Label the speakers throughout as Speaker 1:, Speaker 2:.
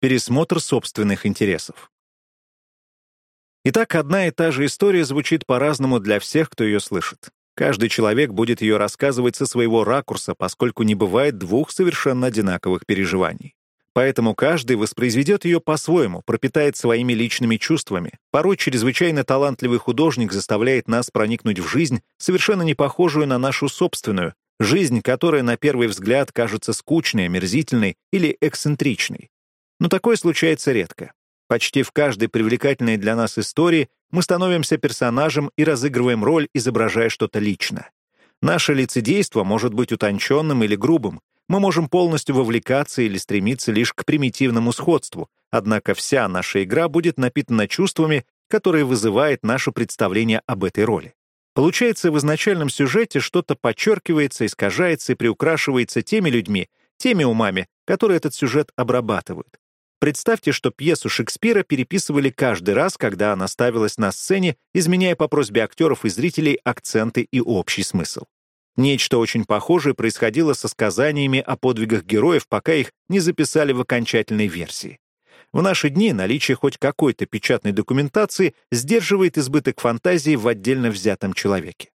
Speaker 1: Пересмотр собственных интересов. Итак, одна и та же история звучит по-разному для всех, кто ее слышит. Каждый человек будет ее рассказывать со своего ракурса, поскольку не бывает двух совершенно одинаковых переживаний. Поэтому каждый воспроизведет ее по-своему, пропитает своими личными чувствами. Порой чрезвычайно талантливый художник заставляет нас проникнуть в жизнь, совершенно не похожую на нашу собственную, жизнь, которая на первый взгляд кажется скучной, омерзительной или эксцентричной. Но такое случается редко. Почти в каждой привлекательной для нас истории мы становимся персонажем и разыгрываем роль, изображая что-то лично. Наше лицедейство может быть утонченным или грубым, мы можем полностью вовлекаться или стремиться лишь к примитивному сходству, однако вся наша игра будет напитана чувствами, которые вызывает наше представление об этой роли. Получается, в изначальном сюжете что-то подчеркивается, искажается и приукрашивается теми людьми, теми умами, которые этот сюжет обрабатывают. Представьте, что пьесу Шекспира переписывали каждый раз, когда она ставилась на сцене, изменяя по просьбе актеров и зрителей акценты и общий смысл. Нечто очень похожее происходило со сказаниями о подвигах героев, пока их не записали в окончательной версии. В наши дни наличие хоть какой-то печатной документации сдерживает избыток фантазии в отдельно взятом человеке.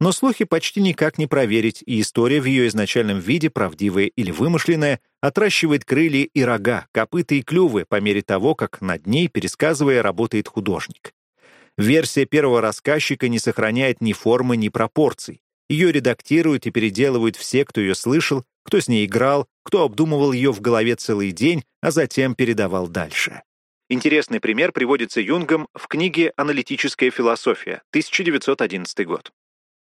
Speaker 1: Но слухи почти никак не проверить, и история в ее изначальном виде, правдивая или вымышленная, отращивает крылья и рога, копыта и клювы по мере того, как над ней, пересказывая, работает художник. Версия первого рассказчика не сохраняет ни формы, ни пропорций. Ее редактируют и переделывают все, кто ее слышал, кто с ней играл, кто обдумывал ее в голове целый день, а затем передавал дальше. Интересный пример приводится Юнгом в книге «Аналитическая философия», 1911 год.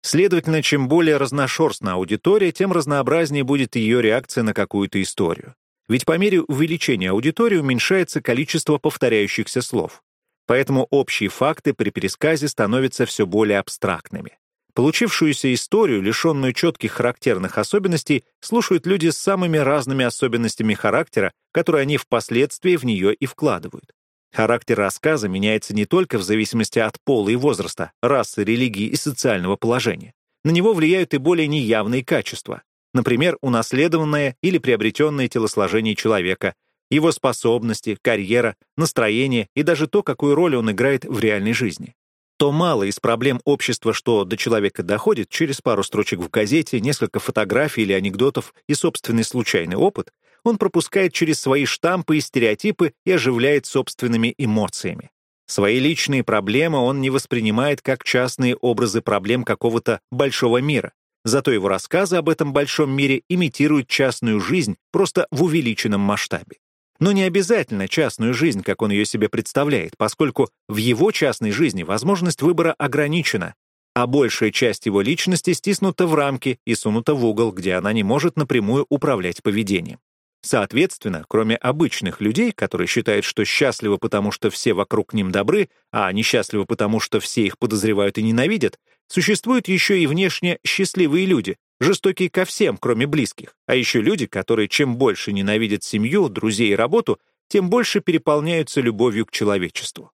Speaker 1: Следовательно, чем более разношерстна аудитория, тем разнообразнее будет ее реакция на какую-то историю. Ведь по мере увеличения аудитории уменьшается количество повторяющихся слов. Поэтому общие факты при пересказе становятся все более абстрактными. Получившуюся историю, лишенную четких характерных особенностей, слушают люди с самыми разными особенностями характера, которые они впоследствии в нее и вкладывают. Характер рассказа меняется не только в зависимости от пола и возраста, расы, религии и социального положения. На него влияют и более неявные качества. Например, унаследованное или приобретенное телосложение человека, его способности, карьера, настроение и даже то, какую роль он играет в реальной жизни то мало из проблем общества, что до человека доходит через пару строчек в газете, несколько фотографий или анекдотов и собственный случайный опыт, он пропускает через свои штампы и стереотипы и оживляет собственными эмоциями. Свои личные проблемы он не воспринимает как частные образы проблем какого-то большого мира. Зато его рассказы об этом большом мире имитируют частную жизнь просто в увеличенном масштабе но не обязательно частную жизнь, как он ее себе представляет, поскольку в его частной жизни возможность выбора ограничена, а большая часть его личности стиснута в рамки и сунута в угол, где она не может напрямую управлять поведением. Соответственно, кроме обычных людей, которые считают, что счастливы, потому что все вокруг ним добры, а несчастливы, потому что все их подозревают и ненавидят, существуют еще и внешне счастливые люди, жестокие ко всем, кроме близких, а еще люди, которые чем больше ненавидят семью, друзей и работу, тем больше переполняются любовью к человечеству.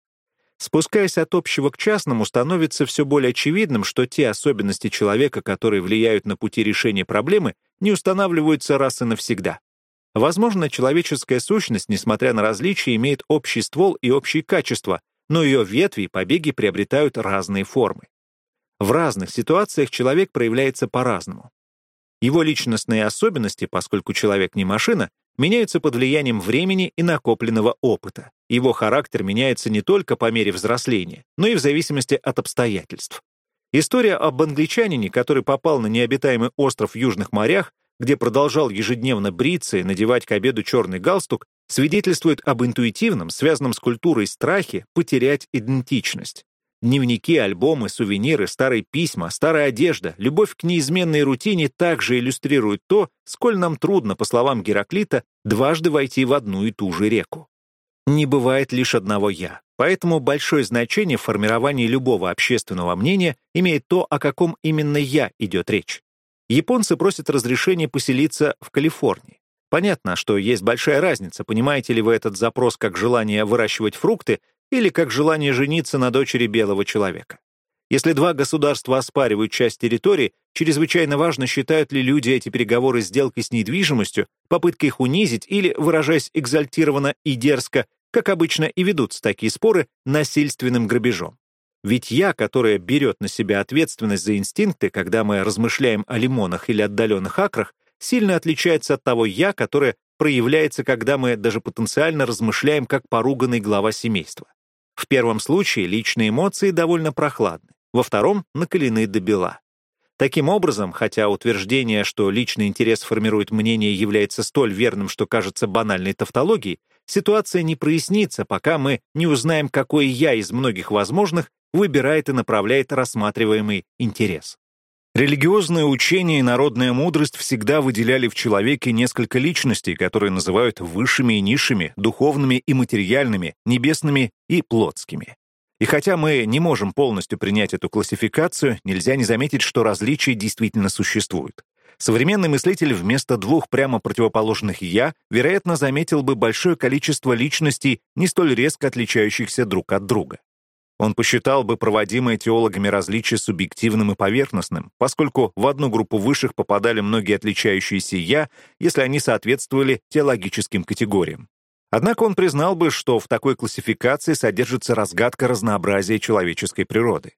Speaker 1: Спускаясь от общего к частному, становится все более очевидным, что те особенности человека, которые влияют на пути решения проблемы, не устанавливаются раз и навсегда. Возможно, человеческая сущность, несмотря на различия, имеет общий ствол и общие качества, но ее ветви и побеги приобретают разные формы. В разных ситуациях человек проявляется по-разному. Его личностные особенности, поскольку человек не машина, меняются под влиянием времени и накопленного опыта. Его характер меняется не только по мере взросления, но и в зависимости от обстоятельств. История об англичанине, который попал на необитаемый остров в Южных морях, где продолжал ежедневно бриться и надевать к обеду черный галстук, свидетельствует об интуитивном, связанном с культурой страхе потерять идентичность. Дневники, альбомы, сувениры, старые письма, старая одежда, любовь к неизменной рутине также иллюстрируют то, сколь нам трудно, по словам Гераклита, дважды войти в одну и ту же реку. Не бывает лишь одного «я», поэтому большое значение в формировании любого общественного мнения имеет то, о каком именно «я» идет речь. Японцы просят разрешения поселиться в Калифорнии. Понятно, что есть большая разница, понимаете ли вы этот запрос как желание выращивать фрукты или как желание жениться на дочери белого человека. Если два государства оспаривают часть территории, чрезвычайно важно, считают ли люди эти переговоры сделкой с недвижимостью, попыткой их унизить или, выражаясь экзальтированно и дерзко, как обычно и ведутся такие споры, насильственным грабежом. Ведь я, которая берет на себя ответственность за инстинкты, когда мы размышляем о лимонах или отдаленных акрах, сильно отличается от того «я», которое проявляется, когда мы даже потенциально размышляем как поруганный глава семейства. В первом случае личные эмоции довольно прохладны, во втором — накалены до бела. Таким образом, хотя утверждение, что личный интерес формирует мнение, является столь верным, что кажется банальной тавтологией, ситуация не прояснится, пока мы не узнаем, какой «я» из многих возможных выбирает и направляет рассматриваемый интерес. Религиозное учение и народная мудрость всегда выделяли в человеке несколько личностей, которые называют высшими и низшими, духовными и материальными, небесными и плотскими. И хотя мы не можем полностью принять эту классификацию, нельзя не заметить, что различия действительно существуют. Современный мыслитель вместо двух прямо противоположных «я», вероятно, заметил бы большое количество личностей, не столь резко отличающихся друг от друга. Он посчитал бы проводимое теологами различие субъективным и поверхностным, поскольку в одну группу высших попадали многие отличающиеся «я», если они соответствовали теологическим категориям. Однако он признал бы, что в такой классификации содержится разгадка разнообразия человеческой природы.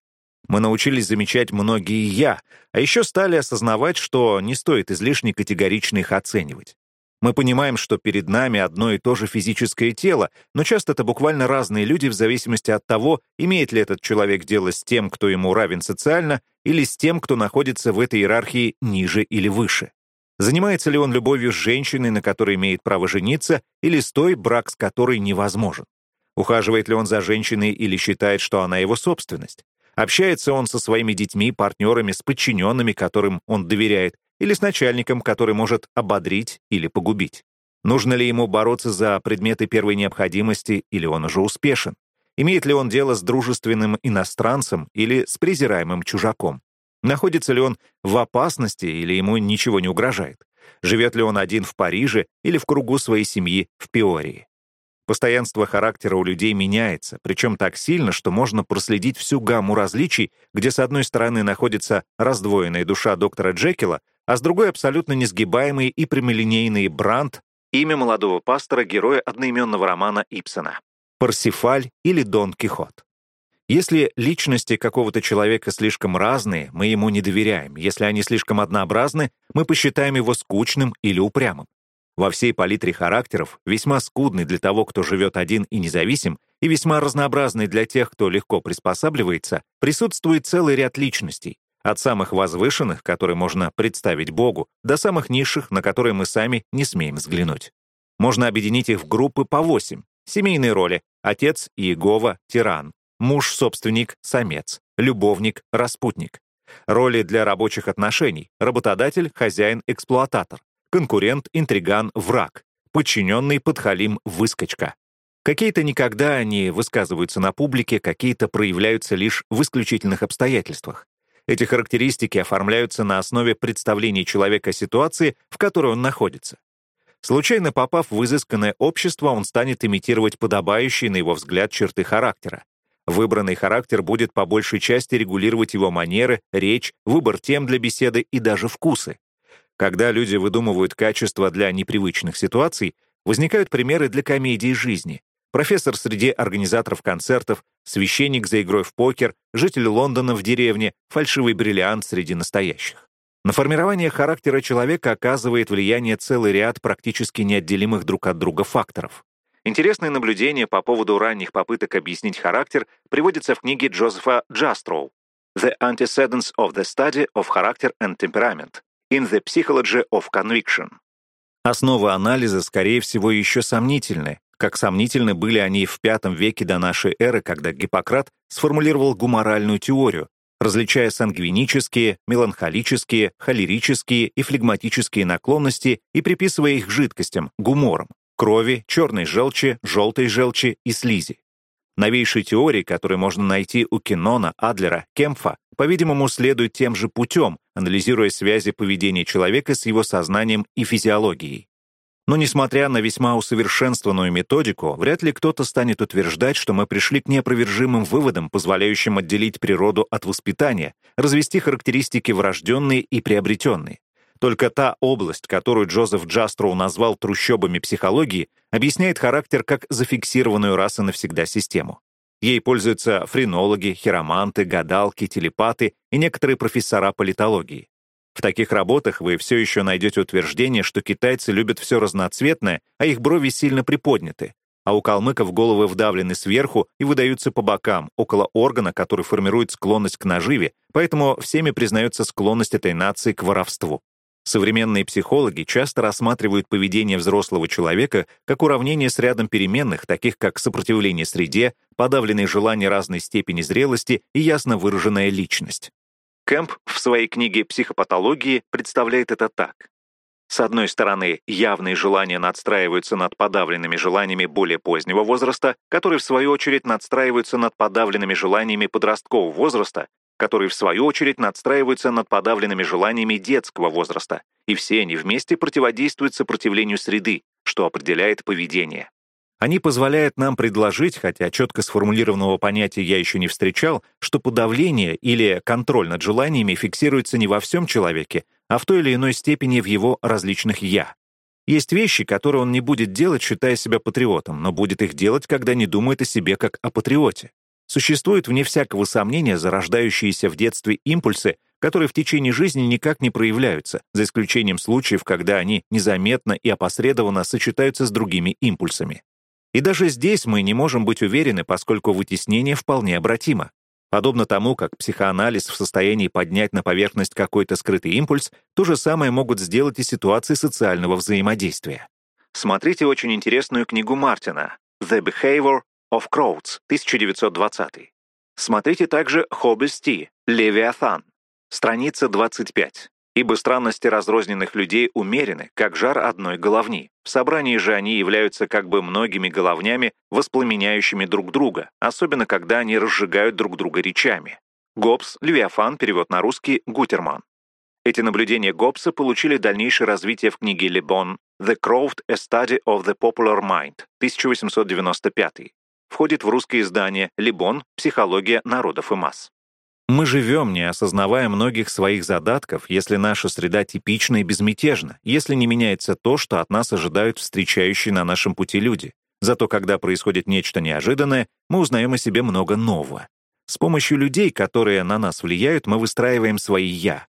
Speaker 1: Мы научились замечать многие «я», а еще стали осознавать, что не стоит излишне категорично их оценивать. Мы понимаем, что перед нами одно и то же физическое тело, но часто это буквально разные люди в зависимости от того, имеет ли этот человек дело с тем, кто ему равен социально, или с тем, кто находится в этой иерархии ниже или выше. Занимается ли он любовью с женщиной, на которой имеет право жениться, или с той, брак с которой невозможен? Ухаживает ли он за женщиной или считает, что она его собственность? Общается он со своими детьми, партнерами, с подчиненными, которым он доверяет, или с начальником, который может ободрить или погубить. Нужно ли ему бороться за предметы первой необходимости, или он уже успешен? Имеет ли он дело с дружественным иностранцем или с презираемым чужаком? Находится ли он в опасности или ему ничего не угрожает? Живет ли он один в Париже или в кругу своей семьи в Пиории? Постоянство характера у людей меняется, причем так сильно, что можно проследить всю гамму различий, где с одной стороны находится раздвоенная душа доктора Джекила, а с другой абсолютно несгибаемый и прямолинейный Бранд, имя молодого пастора, героя одноименного романа Ипсона, Парсифаль или Дон Кихот. Если личности какого-то человека слишком разные, мы ему не доверяем. Если они слишком однообразны, мы посчитаем его скучным или упрямым. Во всей палитре характеров, весьма скудный для того, кто живет один и независим, и весьма разнообразный для тех, кто легко приспосабливается, присутствует целый ряд личностей, от самых возвышенных, которые можно представить Богу, до самых низших, на которые мы сами не смеем взглянуть. Можно объединить их в группы по восемь. Семейные роли — отец Иегова, тиран, муж-собственник, самец, любовник, распутник. Роли для рабочих отношений — работодатель, хозяин, эксплуататор, конкурент, интриган, враг, подчиненный, подхалим, выскочка. Какие-то никогда они высказываются на публике, какие-то проявляются лишь в исключительных обстоятельствах. Эти характеристики оформляются на основе представлений человека о ситуации, в которой он находится. Случайно попав в изысканное общество, он станет имитировать подобающие, на его взгляд, черты характера. Выбранный характер будет по большей части регулировать его манеры, речь, выбор тем для беседы и даже вкусы. Когда люди выдумывают качества для непривычных ситуаций, возникают примеры для комедии жизни профессор среди организаторов концертов, священник за игрой в покер, житель Лондона в деревне, фальшивый бриллиант среди настоящих. На формирование характера человека оказывает влияние целый ряд практически неотделимых друг от друга факторов. Интересные наблюдения по поводу ранних попыток объяснить характер приводятся в книге Джозефа Джастроу «The Antecedents of the Study of Character and Temperament in the Psychology of Conviction». Основы анализа, скорее всего, еще сомнительны, как сомнительны были они в V веке до нашей эры, когда Гиппократ сформулировал гуморальную теорию, различая сангвинические, меланхолические, холерические и флегматические наклонности и приписывая их жидкостям, гуморам, крови, черной желчи, желтой желчи и слизи. Новейшие теории, которые можно найти у Кинона, Адлера, Кемфа, по-видимому, следуют тем же путем, анализируя связи поведения человека с его сознанием и физиологией. Но несмотря на весьма усовершенствованную методику, вряд ли кто-то станет утверждать, что мы пришли к неопровержимым выводам, позволяющим отделить природу от воспитания, развести характеристики врожденные и приобретенные. Только та область, которую Джозеф Джастроу назвал трущобами психологии, объясняет характер как зафиксированную раз и навсегда систему. Ей пользуются френологи, хироманты, гадалки, телепаты и некоторые профессора политологии. В таких работах вы все еще найдете утверждение, что китайцы любят все разноцветное, а их брови сильно приподняты, а у калмыков головы вдавлены сверху и выдаются по бокам, около органа, который формирует склонность к наживе, поэтому всеми признается склонность этой нации к воровству. Современные психологи часто рассматривают поведение взрослого человека как уравнение с рядом переменных, таких как сопротивление среде, подавленные желания разной степени зрелости и ясно выраженная личность. Кэмп в своей книге «Психопатологии» представляет это так. С одной стороны, явные желания надстраиваются над подавленными желаниями более позднего возраста, которые, в свою очередь, надстраиваются над подавленными желаниями подросткового возраста, которые, в свою очередь, надстраиваются над подавленными желаниями детского возраста, и все они вместе противодействуют сопротивлению среды, что определяет поведение. Они позволяют нам предложить, хотя четко сформулированного понятия я еще не встречал, что подавление или контроль над желаниями фиксируется не во всем человеке, а в той или иной степени в его различных «я». Есть вещи, которые он не будет делать, считая себя патриотом, но будет их делать, когда не думает о себе как о патриоте. Существуют, вне всякого сомнения, зарождающиеся в детстве импульсы, которые в течение жизни никак не проявляются, за исключением случаев, когда они незаметно и опосредованно сочетаются с другими импульсами. И даже здесь мы не можем быть уверены, поскольку вытеснение вполне обратимо. Подобно тому, как психоанализ в состоянии поднять на поверхность какой-то скрытый импульс, то же самое могут сделать и ситуации социального взаимодействия. Смотрите очень интересную книгу Мартина «The Behavior of Crowds» 1920. Смотрите также «Хоббис Ти» «Левиафан», страница 25. Ибо странности разрозненных людей умерены, как жар одной головни. В собрании же они являются как бы многими головнями, воспламеняющими друг друга, особенно когда они разжигают друг друга речами. Гоббс, Левиафан, перевод на русский, Гутерман. Эти наблюдения Гоббса получили дальнейшее развитие в книге Лебон «The Croft, a Study of the Popular Mind» 1895. Входит в русское издание «Лебон. Психология народов и масс». Мы живем, не осознавая многих своих задатков, если наша среда типична и безмятежна, если не меняется то, что от нас ожидают встречающие на нашем пути люди. Зато когда происходит нечто неожиданное, мы узнаем о себе много нового. С помощью людей, которые на нас влияют, мы выстраиваем свои «я».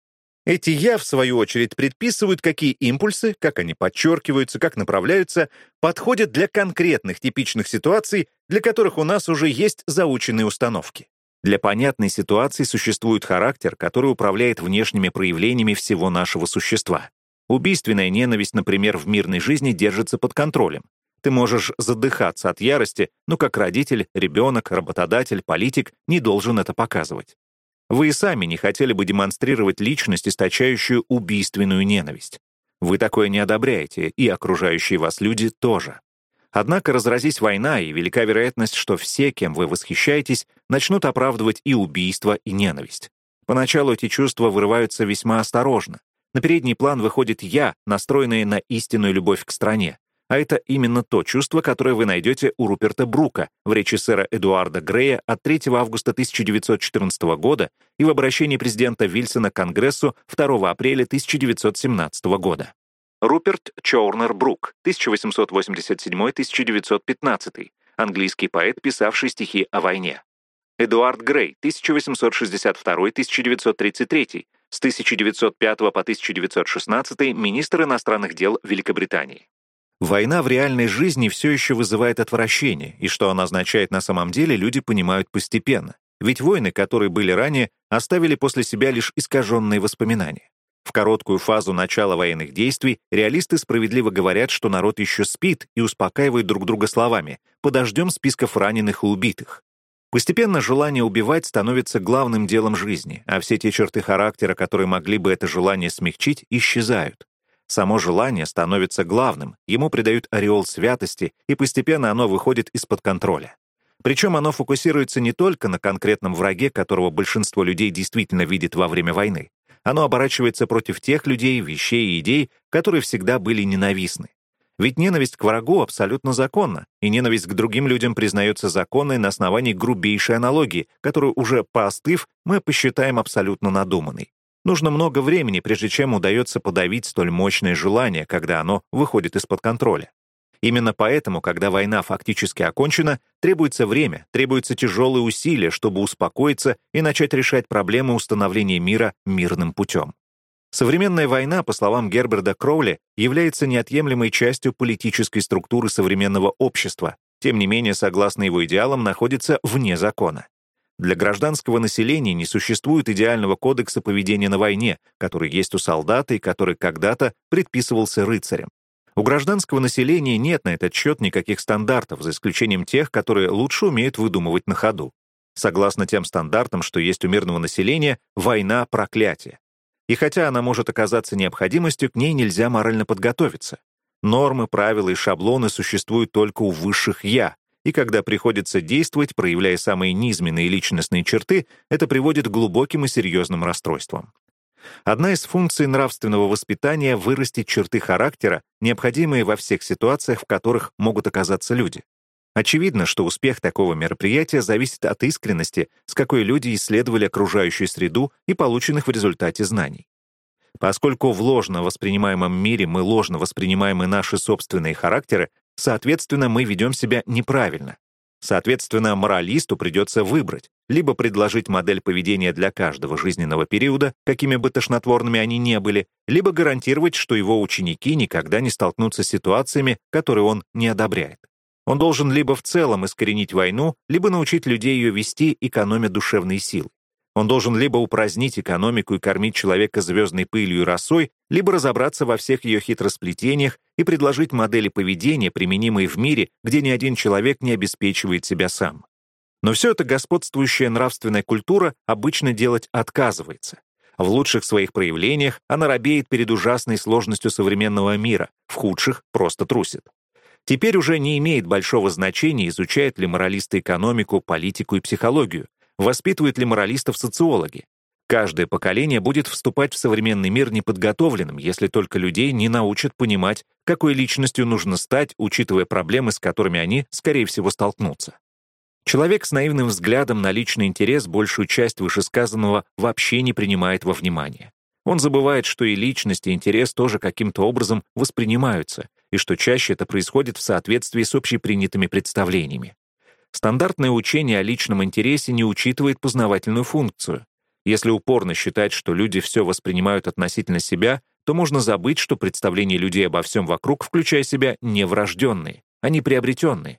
Speaker 1: Эти «я», в свою очередь, предписывают, какие импульсы, как они подчеркиваются, как направляются, подходят для конкретных типичных ситуаций, для которых у нас уже есть заученные установки. Для понятной ситуации существует характер, который управляет внешними проявлениями всего нашего существа. Убийственная ненависть, например, в мирной жизни держится под контролем. Ты можешь задыхаться от ярости, но как родитель, ребенок, работодатель, политик не должен это показывать. Вы и сами не хотели бы демонстрировать личность, источающую убийственную ненависть. Вы такое не одобряете, и окружающие вас люди тоже. Однако разразись война, и велика вероятность, что все, кем вы восхищаетесь, начнут оправдывать и убийство, и ненависть. Поначалу эти чувства вырываются весьма осторожно. На передний план выходит «я», настроенный на истинную любовь к стране. А это именно то чувство, которое вы найдете у Руперта Брука в речи сэра Эдуарда Грея от 3 августа 1914 года и в обращении президента Вильсона к Конгрессу 2 апреля 1917 года. Руперт Чоурнер Брук, 1887-1915, английский поэт, писавший стихи о войне. Эдуард Грей, 1862-1933, с 1905 по 1916 министр иностранных дел Великобритании. Война в реальной жизни все еще вызывает отвращение, и что она означает на самом деле, люди понимают постепенно. Ведь войны, которые были ранее, оставили после себя лишь искаженные воспоминания. В короткую фазу начала военных действий реалисты справедливо говорят, что народ еще спит и успокаивает друг друга словами «подождем списков раненых и убитых». Постепенно желание убивать становится главным делом жизни, а все те черты характера, которые могли бы это желание смягчить, исчезают. Само желание становится главным, ему придают ореол святости, и постепенно оно выходит из-под контроля. Причем оно фокусируется не только на конкретном враге, которого большинство людей действительно видит во время войны, оно оборачивается против тех людей, вещей и идей, которые всегда были ненавистны. Ведь ненависть к врагу абсолютно законна, и ненависть к другим людям признается законной на основании грубейшей аналогии, которую уже поостыв, мы посчитаем абсолютно надуманной. Нужно много времени, прежде чем удается подавить столь мощное желание, когда оно выходит из-под контроля. Именно поэтому, когда война фактически окончена, требуется время, требуются тяжелые усилия, чтобы успокоиться и начать решать проблемы установления мира мирным путем. Современная война, по словам Герберда Кроули, является неотъемлемой частью политической структуры современного общества, тем не менее, согласно его идеалам, находится вне закона. Для гражданского населения не существует идеального кодекса поведения на войне, который есть у солдата и который когда-то предписывался рыцарям. У гражданского населения нет на этот счет никаких стандартов, за исключением тех, которые лучше умеют выдумывать на ходу. Согласно тем стандартам, что есть у мирного населения, война — проклятие. И хотя она может оказаться необходимостью, к ней нельзя морально подготовиться. Нормы, правила и шаблоны существуют только у высших «я», и когда приходится действовать, проявляя самые низменные личностные черты, это приводит к глубоким и серьезным расстройствам. Одна из функций нравственного воспитания — вырастить черты характера, необходимые во всех ситуациях, в которых могут оказаться люди. Очевидно, что успех такого мероприятия зависит от искренности, с какой люди исследовали окружающую среду и полученных в результате знаний. Поскольку в ложно воспринимаемом мире мы ложно воспринимаем и наши собственные характеры, соответственно, мы ведем себя неправильно, Соответственно, моралисту придется выбрать, либо предложить модель поведения для каждого жизненного периода, какими бы тошнотворными они не были, либо гарантировать, что его ученики никогда не столкнутся с ситуациями, которые он не одобряет. Он должен либо в целом искоренить войну, либо научить людей ее вести, экономя душевные силы. Он должен либо упразднить экономику и кормить человека звездной пылью и росой, либо разобраться во всех ее хитросплетениях и предложить модели поведения, применимые в мире, где ни один человек не обеспечивает себя сам. Но все это господствующая нравственная культура обычно делать отказывается. В лучших своих проявлениях она робеет перед ужасной сложностью современного мира, в худших просто трусит. Теперь уже не имеет большого значения, изучают ли моралисты экономику, политику и психологию. Воспитывают ли моралистов социологи? Каждое поколение будет вступать в современный мир неподготовленным, если только людей не научат понимать, какой личностью нужно стать, учитывая проблемы, с которыми они, скорее всего, столкнутся. Человек с наивным взглядом на личный интерес большую часть вышесказанного вообще не принимает во внимание. Он забывает, что и личность, и интерес тоже каким-то образом воспринимаются, и что чаще это происходит в соответствии с общепринятыми представлениями. Стандартное учение о личном интересе не учитывает познавательную функцию. Если упорно считать, что люди все воспринимают относительно себя, то можно забыть, что представления людей обо всем вокруг, включая себя, не врожденные, они приобретенные.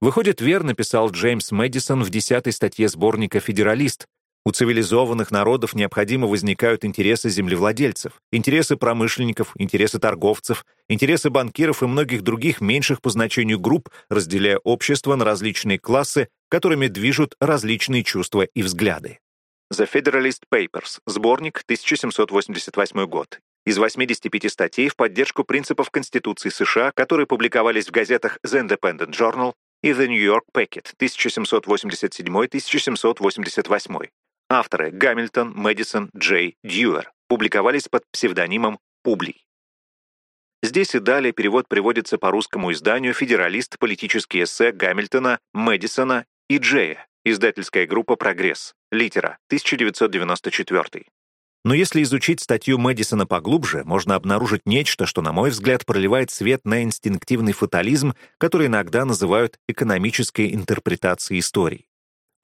Speaker 1: Выходит, верно писал Джеймс Мэдисон в десятой статье сборника «Федералист», у цивилизованных народов необходимо возникают интересы землевладельцев, интересы промышленников, интересы торговцев, интересы банкиров и многих других меньших по значению групп, разделяя общество на различные классы, которыми движут различные чувства и взгляды. The Federalist Papers, сборник, 1788 год. Из 85 статей в поддержку принципов Конституции США, которые публиковались в газетах The Independent Journal и The New York Packet 1787-1788. Авторы Гамильтон, Мэдисон, Джей, Дьюер публиковались под псевдонимом Публий. Здесь и далее перевод приводится по русскому изданию «Федералист. Политические эссе» Гамильтона, Мэдисона и Джея, издательская группа «Прогресс», литера, 1994. Но если изучить статью Мэдисона поглубже, можно обнаружить нечто, что, на мой взгляд, проливает свет на инстинктивный фатализм, который иногда называют экономической интерпретацией истории.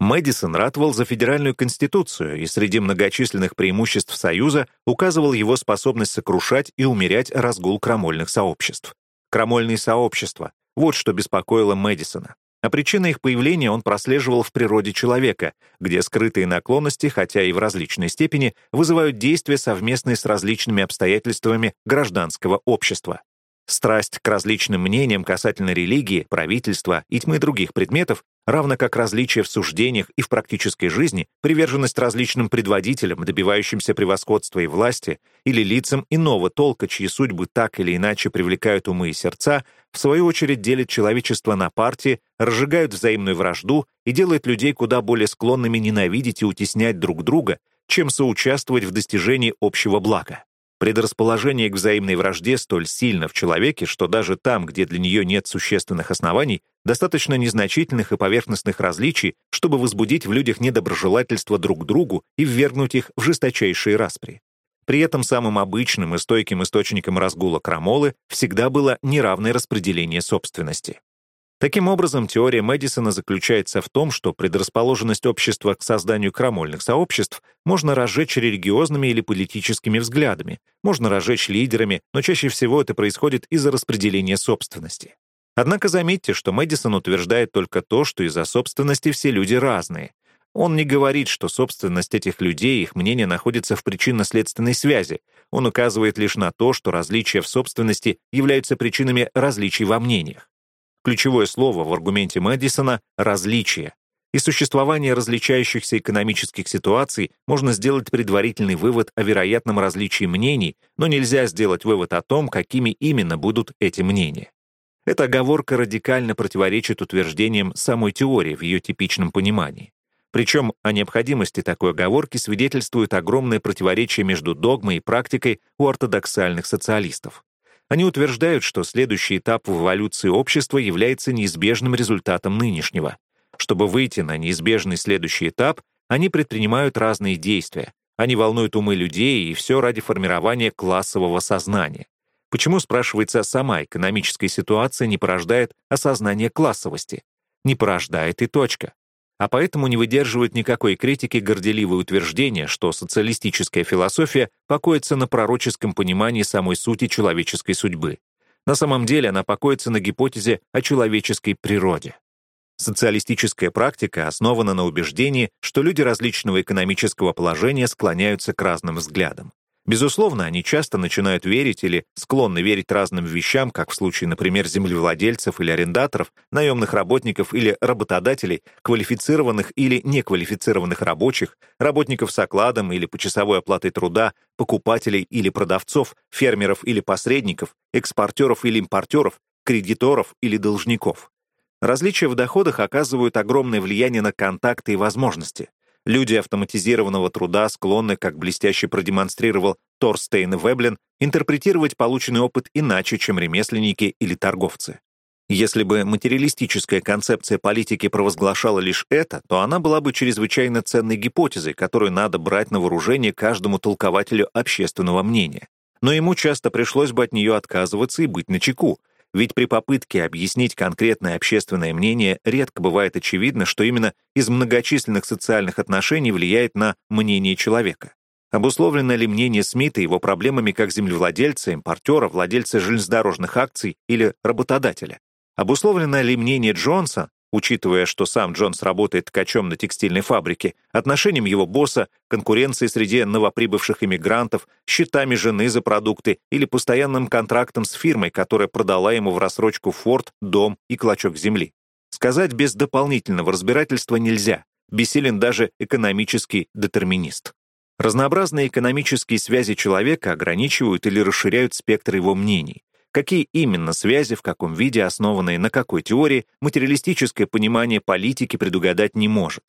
Speaker 1: Мэдисон ратовал за федеральную конституцию и среди многочисленных преимуществ Союза указывал его способность сокрушать и умерять разгул крамольных сообществ. Крамольные сообщества — вот что беспокоило Мэдисона. А причины их появления он прослеживал в природе человека, где скрытые наклонности, хотя и в различной степени, вызывают действия, совместные с различными обстоятельствами гражданского общества. Страсть к различным мнениям касательно религии, правительства и тьмы других предметов, равно как различия в суждениях и в практической жизни, приверженность различным предводителям, добивающимся превосходства и власти, или лицам иного толка, чьи судьбы так или иначе привлекают умы и сердца, в свою очередь делят человечество на партии, разжигают взаимную вражду и делают людей куда более склонными ненавидеть и утеснять друг друга, чем соучаствовать в достижении общего блага. Предрасположение к взаимной вражде столь сильно в человеке, что даже там, где для нее нет существенных оснований, достаточно незначительных и поверхностных различий, чтобы возбудить в людях недоброжелательство друг к другу и ввергнуть их в жесточайшие распри. При этом самым обычным и стойким источником разгула крамолы всегда было неравное распределение собственности. Таким образом, теория Мэдисона заключается в том, что предрасположенность общества к созданию крамольных сообществ можно разжечь религиозными или политическими взглядами, можно разжечь лидерами, но чаще всего это происходит из-за распределения собственности. Однако заметьте, что Мэдисон утверждает только то, что из-за собственности все люди разные. Он не говорит, что собственность этих людей их мнение находится в причинно-следственной связи. Он указывает лишь на то, что различия в собственности являются причинами различий во мнениях. Ключевое слово в аргументе Мэдисона — различие. Из существования различающихся экономических ситуаций можно сделать предварительный вывод о вероятном различии мнений, но нельзя сделать вывод о том, какими именно будут эти мнения. Эта оговорка радикально противоречит утверждениям самой теории в ее типичном понимании. Причем о необходимости такой оговорки свидетельствует огромное противоречие между догмой и практикой у ортодоксальных социалистов. Они утверждают, что следующий этап в эволюции общества является неизбежным результатом нынешнего. Чтобы выйти на неизбежный следующий этап, они предпринимают разные действия. Они волнуют умы людей, и все ради формирования классового сознания. Почему, спрашивается, сама экономическая ситуация не порождает осознание классовости? Не порождает и точка а поэтому не выдерживают никакой критики горделивое утверждение, что социалистическая философия покоится на пророческом понимании самой сути человеческой судьбы. На самом деле она покоится на гипотезе о человеческой природе. Социалистическая практика основана на убеждении, что люди различного экономического положения склоняются к разным взглядам. Безусловно, они часто начинают верить или склонны верить разным вещам, как в случае, например, землевладельцев или арендаторов, наемных работников или работодателей, квалифицированных или неквалифицированных рабочих, работников с окладом или почасовой оплатой труда, покупателей или продавцов, фермеров или посредников, экспортеров или импортеров, кредиторов или должников. Различия в доходах оказывают огромное влияние на контакты и возможности. Люди автоматизированного труда склонны, как блестяще продемонстрировал Торстейн Веблен, интерпретировать полученный опыт иначе, чем ремесленники или торговцы. Если бы материалистическая концепция политики провозглашала лишь это, то она была бы чрезвычайно ценной гипотезой, которую надо брать на вооружение каждому толкователю общественного мнения. Но ему часто пришлось бы от нее отказываться и быть начеку, ведь при попытке объяснить конкретное общественное мнение редко бывает очевидно, что именно из многочисленных социальных отношений влияет на мнение человека. Обусловлено ли мнение Смита его проблемами как землевладельца, импортера, владельца железнодорожных акций или работодателя? Обусловлено ли мнение Джонса учитывая, что сам Джонс работает ткачом на текстильной фабрике, отношением его босса, конкуренцией среди новоприбывших иммигрантов, счетами жены за продукты или постоянным контрактом с фирмой, которая продала ему в рассрочку форт, дом и клочок земли. Сказать без дополнительного разбирательства нельзя, бессилен даже экономический детерминист. Разнообразные экономические связи человека ограничивают или расширяют спектр его мнений. Какие именно связи, в каком виде, основанные на какой теории, материалистическое понимание политики предугадать не может.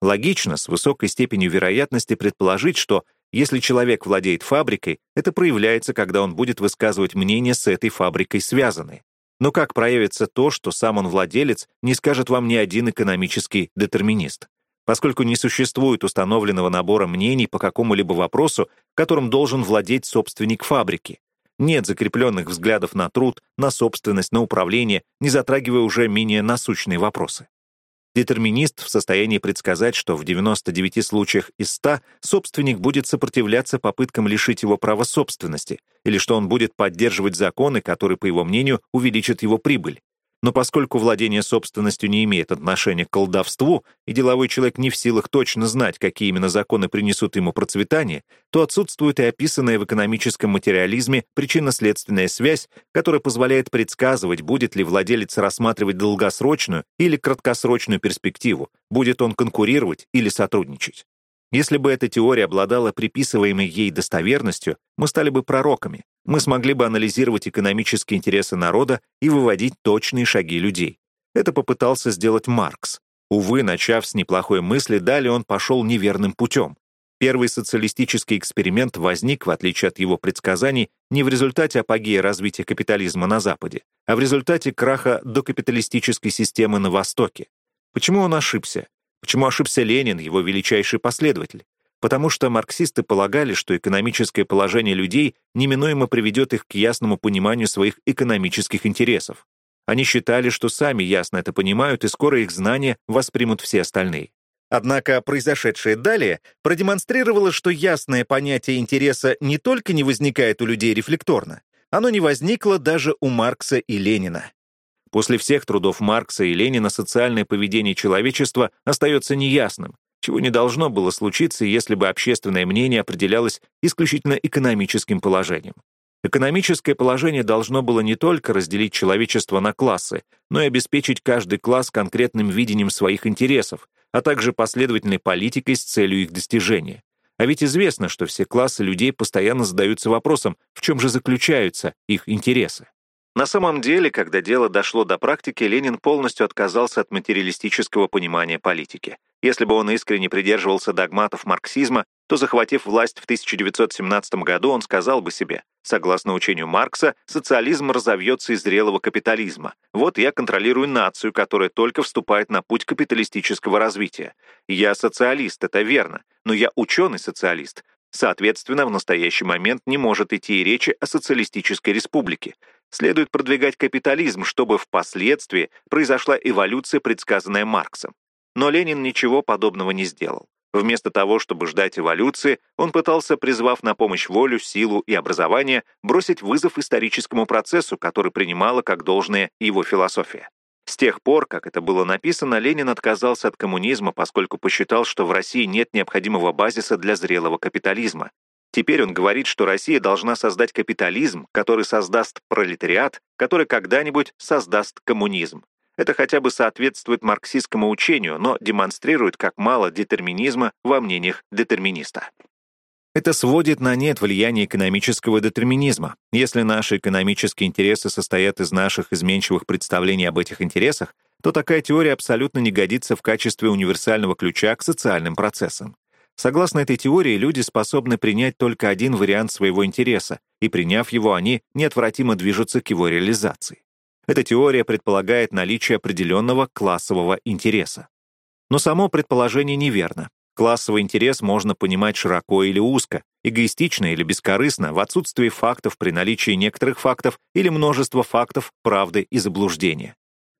Speaker 1: Логично, с высокой степенью вероятности предположить, что если человек владеет фабрикой, это проявляется, когда он будет высказывать мнение с этой фабрикой связанные. Но как проявится то, что сам он владелец, не скажет вам ни один экономический детерминист? Поскольку не существует установленного набора мнений по какому-либо вопросу, которым должен владеть собственник фабрики, нет закрепленных взглядов на труд, на собственность, на управление, не затрагивая уже менее насущные вопросы. Детерминист в состоянии предсказать, что в 99 случаях из 100 собственник будет сопротивляться попыткам лишить его права собственности, или что он будет поддерживать законы, которые, по его мнению, увеличат его прибыль. Но поскольку владение собственностью не имеет отношения к колдовству, и деловой человек не в силах точно знать, какие именно законы принесут ему процветание, то отсутствует и описанная в экономическом материализме причинно-следственная связь, которая позволяет предсказывать, будет ли владелец рассматривать долгосрочную или краткосрочную перспективу, будет он конкурировать или сотрудничать. Если бы эта теория обладала приписываемой ей достоверностью, мы стали бы пророками, мы смогли бы анализировать экономические интересы народа и выводить точные шаги людей. Это попытался сделать Маркс. Увы, начав с неплохой мысли, далее он пошел неверным путем. Первый социалистический эксперимент возник, в отличие от его предсказаний, не в результате апогея развития капитализма на Западе, а в результате краха докапиталистической системы на Востоке. Почему он ошибся? Почему ошибся Ленин, его величайший последователь? Потому что марксисты полагали, что экономическое положение людей неминуемо приведет их к ясному пониманию своих экономических интересов. Они считали, что сами ясно это понимают, и скоро их знания воспримут все остальные. Однако произошедшее далее продемонстрировало, что ясное понятие интереса не только не возникает у людей рефлекторно, оно не возникло даже у Маркса и Ленина. После всех трудов Маркса и Ленина социальное поведение человечества остается неясным, чего не должно было случиться, если бы общественное мнение определялось исключительно экономическим положением. Экономическое положение должно было не только разделить человечество на классы, но и обеспечить каждый класс конкретным видением своих интересов, а также последовательной политикой с целью их достижения. А ведь известно, что все классы людей постоянно задаются вопросом, в чем же заключаются их интересы. На самом деле, когда дело дошло до практики, Ленин полностью отказался от материалистического понимания политики. Если бы он искренне придерживался догматов марксизма, то, захватив власть в 1917 году, он сказал бы себе, согласно учению Маркса, социализм разовьется из зрелого капитализма. Вот я контролирую нацию, которая только вступает на путь капиталистического развития. Я социалист, это верно, но я ученый-социалист. Соответственно, в настоящий момент не может идти и речи о социалистической республике. Следует продвигать капитализм, чтобы впоследствии произошла эволюция, предсказанная Марксом. Но Ленин ничего подобного не сделал. Вместо того, чтобы ждать эволюции, он пытался, призвав на помощь волю, силу и образование, бросить вызов историческому процессу, который принимала как должное его философия. С тех пор, как это было написано, Ленин отказался от коммунизма, поскольку посчитал, что в России нет необходимого базиса для зрелого капитализма. Теперь он говорит, что Россия должна создать капитализм, который создаст пролетариат, который когда-нибудь создаст коммунизм. Это хотя бы соответствует марксистскому учению, но демонстрирует, как мало детерминизма во мнениях детерминиста. Это сводит на нет влияние экономического детерминизма. Если наши экономические интересы состоят из наших изменчивых представлений об этих интересах, то такая теория абсолютно не годится в качестве универсального ключа к социальным процессам. Согласно этой теории, люди способны принять только один вариант своего интереса, и приняв его, они неотвратимо движутся к его реализации. Эта теория предполагает наличие определенного классового интереса. Но само предположение неверно. Классовый интерес можно понимать широко или узко, эгоистично или бескорыстно, в отсутствии фактов при наличии некоторых фактов или множества фактов, правды и заблуждения.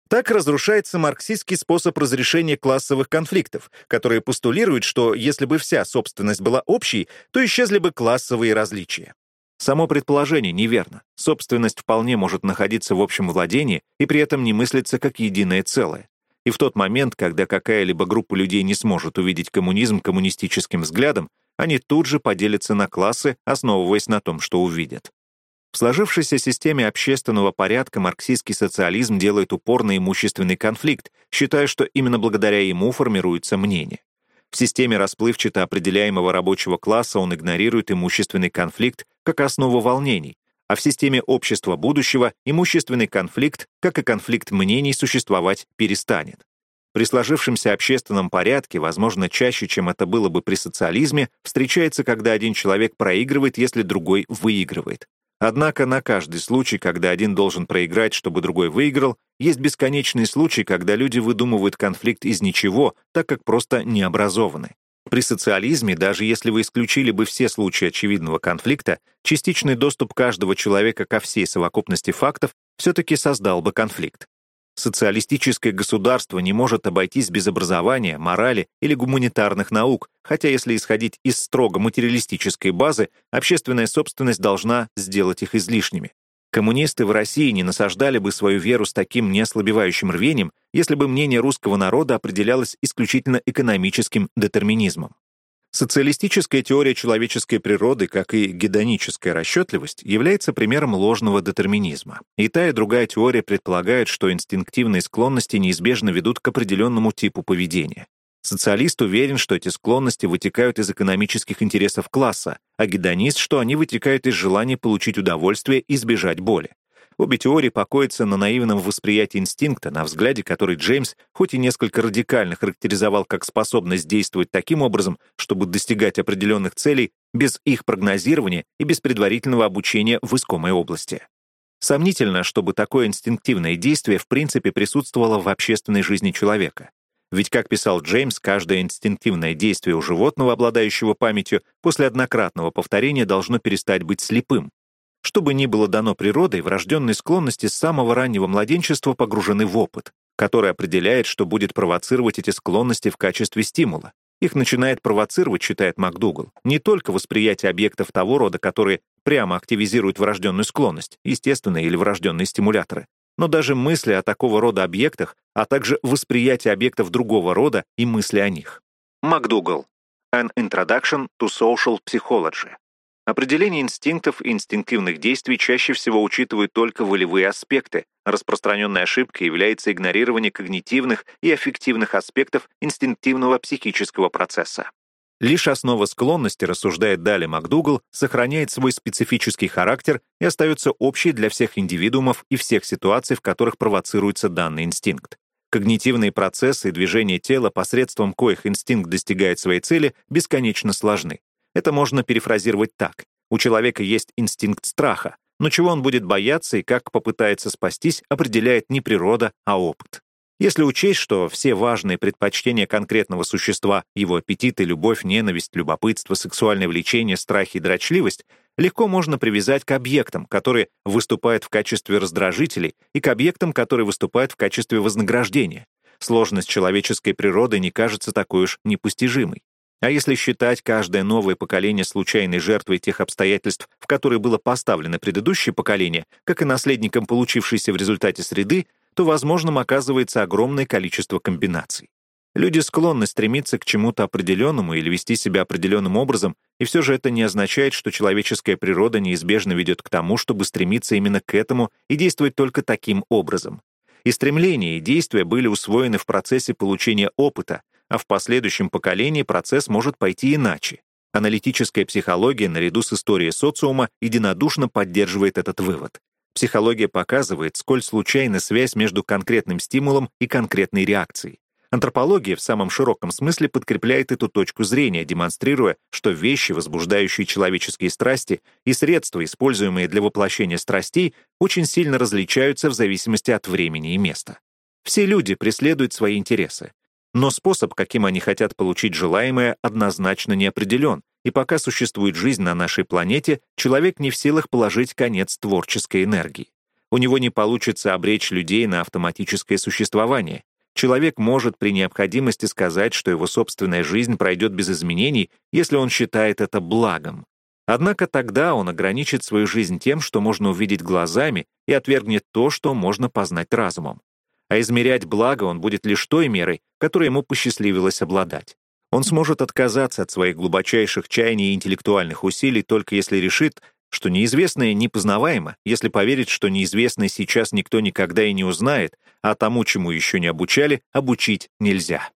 Speaker 1: Так разрушается марксистский способ разрешения классовых конфликтов, который постулирует, что если бы вся собственность была общей, то исчезли бы классовые различия. Само предположение неверно. Собственность вполне может находиться в общем владении и при этом не мыслиться как единое целое. И в тот момент, когда какая-либо группа людей не сможет увидеть коммунизм коммунистическим взглядом, они тут же поделятся на классы, основываясь на том, что увидят. В сложившейся системе общественного порядка марксистский социализм делает упор на имущественный конфликт, считая, что именно благодаря ему формируется мнение. В системе расплывчато определяемого рабочего класса он игнорирует имущественный конфликт как основу волнений, а в системе общества будущего имущественный конфликт, как и конфликт мнений, существовать перестанет. При сложившемся общественном порядке, возможно, чаще, чем это было бы при социализме, встречается, когда один человек проигрывает, если другой выигрывает. Однако на каждый случай, когда один должен проиграть, чтобы другой выиграл, есть бесконечный случай, когда люди выдумывают конфликт из ничего, так как просто не образованы. При социализме, даже если вы исключили бы все случаи очевидного конфликта, частичный доступ каждого человека ко всей совокупности фактов все-таки создал бы конфликт. Социалистическое государство не может обойтись без образования, морали или гуманитарных наук, хотя если исходить из строго материалистической базы, общественная собственность должна сделать их излишними. Коммунисты в России не насаждали бы свою веру с таким неослабевающим рвением, если бы мнение русского народа определялось исключительно экономическим детерминизмом. Социалистическая теория человеческой природы, как и гедоническая расчетливость, является примером ложного детерминизма. И та, и другая теория предполагают, что инстинктивные склонности неизбежно ведут к определенному типу поведения. Социалист уверен, что эти склонности вытекают из экономических интересов класса, а гедонист, что они вытекают из желания получить удовольствие и избежать боли. Обе теории покоятся на наивном восприятии инстинкта, на взгляде, который Джеймс, хоть и несколько радикально характеризовал как способность действовать таким образом, чтобы достигать определенных целей без их прогнозирования и без предварительного обучения в искомой области. Сомнительно, чтобы такое инстинктивное действие в принципе присутствовало в общественной жизни человека. Ведь, как писал Джеймс, каждое инстинктивное действие у животного, обладающего памятью, после однократного повторения должно перестать быть слепым, что бы ни было дано природой, врожденные склонности с самого раннего младенчества погружены в опыт, который определяет, что будет провоцировать эти склонности в качестве стимула. Их начинает провоцировать, считает МакДугал, не только восприятие объектов того рода, которые прямо активизируют врожденную склонность, естественные или врожденные стимуляторы, но даже мысли о такого рода объектах, а также восприятие объектов другого рода и мысли о них. МакДугал. An Introduction to Social Psychology. Определение инстинктов и инстинктивных действий чаще всего учитывает только волевые аспекты. Распространенной ошибкой является игнорирование когнитивных и аффективных аспектов инстинктивного психического процесса. Лишь основа склонности, рассуждает далее МакДугал, сохраняет свой специфический характер и остается общей для всех индивидуумов и всех ситуаций, в которых провоцируется данный инстинкт. Когнитивные процессы и движения тела, посредством коих инстинкт достигает своей цели, бесконечно сложны. Это можно перефразировать так. У человека есть инстинкт страха, но чего он будет бояться и как попытается спастись, определяет не природа, а опыт. Если учесть, что все важные предпочтения конкретного существа, его аппетиты, любовь, ненависть, любопытство, сексуальное влечение, страхи и дрочливость, легко можно привязать к объектам, которые выступают в качестве раздражителей, и к объектам, которые выступают в качестве вознаграждения. Сложность человеческой природы не кажется такой уж непостижимой. А если считать каждое новое поколение случайной жертвой тех обстоятельств, в которые было поставлено предыдущее поколение, как и наследником получившейся в результате среды, то возможным оказывается огромное количество комбинаций. Люди склонны стремиться к чему-то определенному или вести себя определенным образом, и все же это не означает, что человеческая природа неизбежно ведет к тому, чтобы стремиться именно к этому и действовать только таким образом. И стремления, и действия были усвоены в процессе получения опыта, а в последующем поколении процесс может пойти иначе. Аналитическая психология наряду с историей социума единодушно поддерживает этот вывод. Психология показывает, сколь случайна связь между конкретным стимулом и конкретной реакцией. Антропология в самом широком смысле подкрепляет эту точку зрения, демонстрируя, что вещи, возбуждающие человеческие страсти, и средства, используемые для воплощения страстей, очень сильно различаются в зависимости от времени и места. Все люди преследуют свои интересы. Но способ, каким они хотят получить желаемое, однозначно не определен, и пока существует жизнь на нашей планете, человек не в силах положить конец творческой энергии. У него не получится обречь людей на автоматическое существование. Человек может при необходимости сказать, что его собственная жизнь пройдет без изменений, если он считает это благом. Однако тогда он ограничит свою жизнь тем, что можно увидеть глазами, и отвергнет то, что можно познать разумом а измерять благо он будет лишь той мерой, которой ему посчастливилось обладать. Он сможет отказаться от своих глубочайших чаяний и интеллектуальных усилий только если решит, что неизвестное непознаваемо, если поверит, что неизвестное сейчас никто никогда и не узнает, а тому, чему еще не обучали, обучить нельзя.